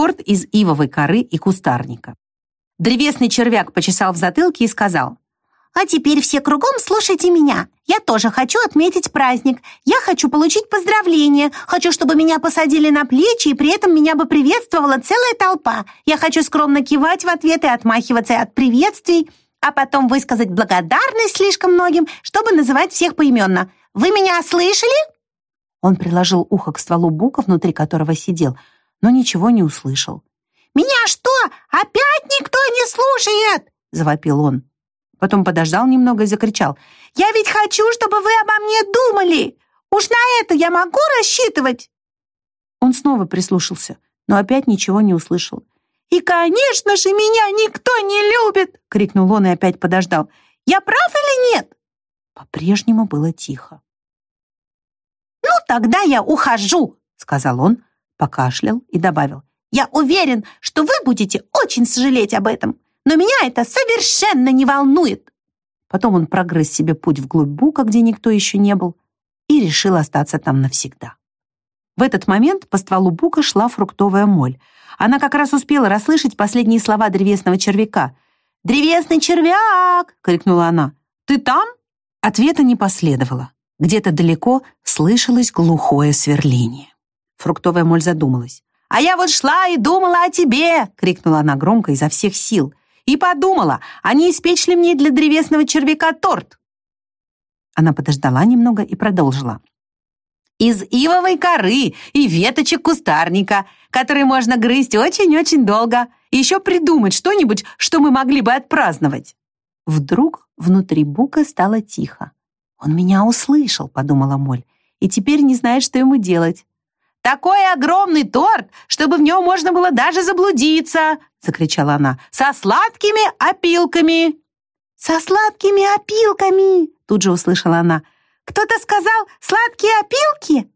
торт из ивовой коры и кустарника. Древесный червяк почесал в затылке и сказал, «А теперь все кругом слушайте меня. Я тоже хочу отметить праздник. Я хочу получить поздравление. Хочу, чтобы меня посадили на плечи, и при этом меня бы приветствовала целая толпа. Я хочу скромно кивать в ответ и отмахиваться от приветствий, а потом высказать благодарность слишком многим, чтобы называть всех поименно. Вы меня слышали?» Он приложил ухо к стволу бука, внутри которого сидел, но ничего не услышал. «Меня что, опять никто не слушает?» — завопил он. Потом подождал немного и закричал. «Я ведь хочу, чтобы вы обо мне думали! Уж на это я могу рассчитывать!» Он снова прислушался, но опять ничего не услышал. «И, конечно же, меня никто не любит!» — крикнул он и опять подождал. «Я прав или нет?» По-прежнему было тихо. «Ну, тогда я ухожу!» — сказал он, покашлял и добавил. «Я уверен, что вы будете очень сожалеть об этом но меня это совершенно не волнует. Потом он прогрыз себе путь вглубь бука, где никто еще не был, и решил остаться там навсегда. В этот момент по стволу бука шла фруктовая моль. Она как раз успела расслышать последние слова древесного червяка. «Древесный червяк!» — крикнула она. «Ты там?» Ответа не последовало. Где-то далеко слышалось глухое сверление. Фруктовая моль задумалась. «А я вот шла и думала о тебе!» — крикнула она громко изо всех сил и подумала, а не испечь ли мне для древесного червяка торт. Она подождала немного и продолжила. Из ивовой коры и веточек кустарника, которые можно грызть очень-очень долго. И еще придумать что-нибудь, что мы могли бы отпраздновать. Вдруг внутри Бука стало тихо. «Он меня услышал», — подумала Моль, «и теперь не знает, что ему делать. Такой огромный торт, чтобы в нем можно было даже заблудиться!» — закричала она. «Со сладкими опилками!» «Со сладкими опилками!» — тут же услышала она. «Кто-то сказал «сладкие опилки»?»